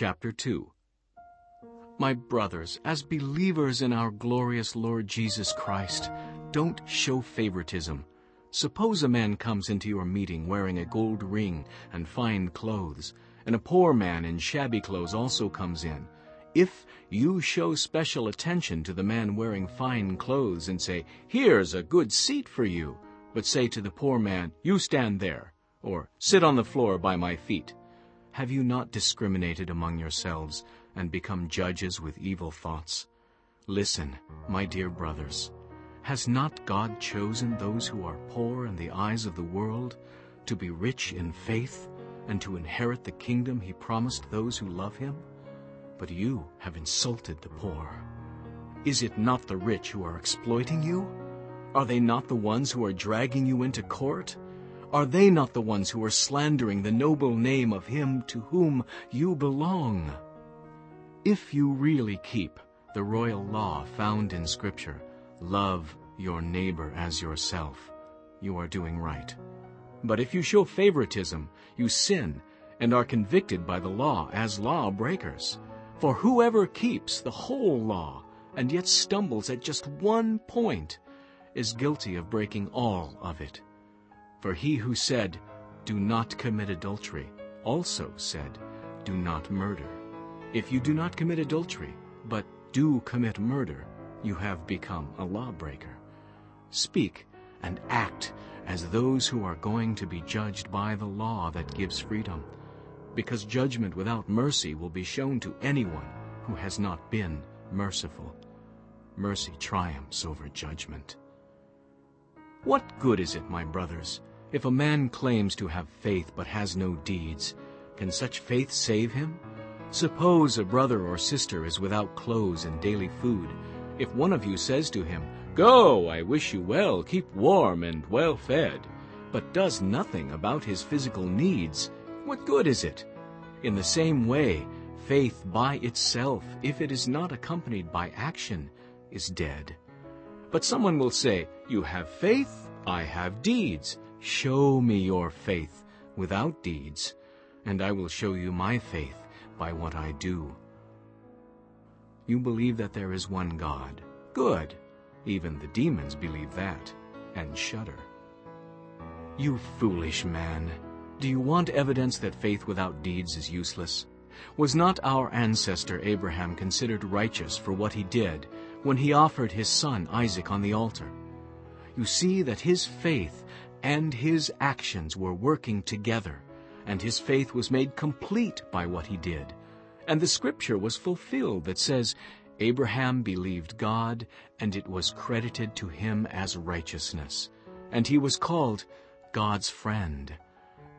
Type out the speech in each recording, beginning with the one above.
Chapter 2 My brothers, as believers in our glorious Lord Jesus Christ, don't show favoritism. Suppose a man comes into your meeting wearing a gold ring and fine clothes, and a poor man in shabby clothes also comes in. If you show special attention to the man wearing fine clothes and say, Here's a good seat for you, but say to the poor man, You stand there, or Sit on the floor by my feet, have you not discriminated among yourselves and become judges with evil thoughts? Listen, my dear brothers, has not God chosen those who are poor in the eyes of the world to be rich in faith and to inherit the kingdom he promised those who love him? But you have insulted the poor. Is it not the rich who are exploiting you? Are they not the ones who are dragging you into court? Are they not the ones who are slandering the noble name of him to whom you belong? If you really keep the royal law found in Scripture, love your neighbor as yourself, you are doing right. But if you show favoritism, you sin and are convicted by the law as lawbreakers. For whoever keeps the whole law and yet stumbles at just one point is guilty of breaking all of it. For he who said, Do not commit adultery, also said, Do not murder. If you do not commit adultery, but do commit murder, you have become a lawbreaker. Speak and act as those who are going to be judged by the law that gives freedom, because judgment without mercy will be shown to anyone who has not been merciful. Mercy triumphs over judgment. What good is it, my brothers, if a man claims to have faith but has no deeds? Can such faith save him? Suppose a brother or sister is without clothes and daily food. If one of you says to him, Go, I wish you well, keep warm and well fed, but does nothing about his physical needs, what good is it? In the same way, faith by itself, if it is not accompanied by action, is dead. But someone will say, You have faith, I have deeds. Show me your faith without deeds, and I will show you my faith by what I do. You believe that there is one God. Good. Even the demons believe that and shudder. You foolish man, do you want evidence that faith without deeds is useless? Was not our ancestor Abraham considered righteous for what he did when he offered his son Isaac on the altar? You see that his faith and his actions were working together, and his faith was made complete by what he did. And the scripture was fulfilled that says, Abraham believed God, and it was credited to him as righteousness. And he was called God's friend.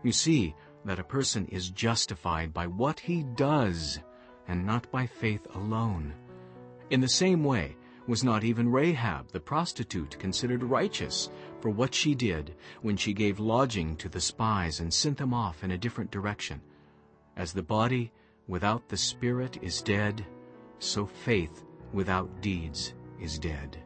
You see that a person is justified by what he does, and not by faith alone. In the same way, was not even Rahab the prostitute considered righteous for what she did when she gave lodging to the spies and sent them off in a different direction? As the body without the spirit is dead, so faith without deeds is dead.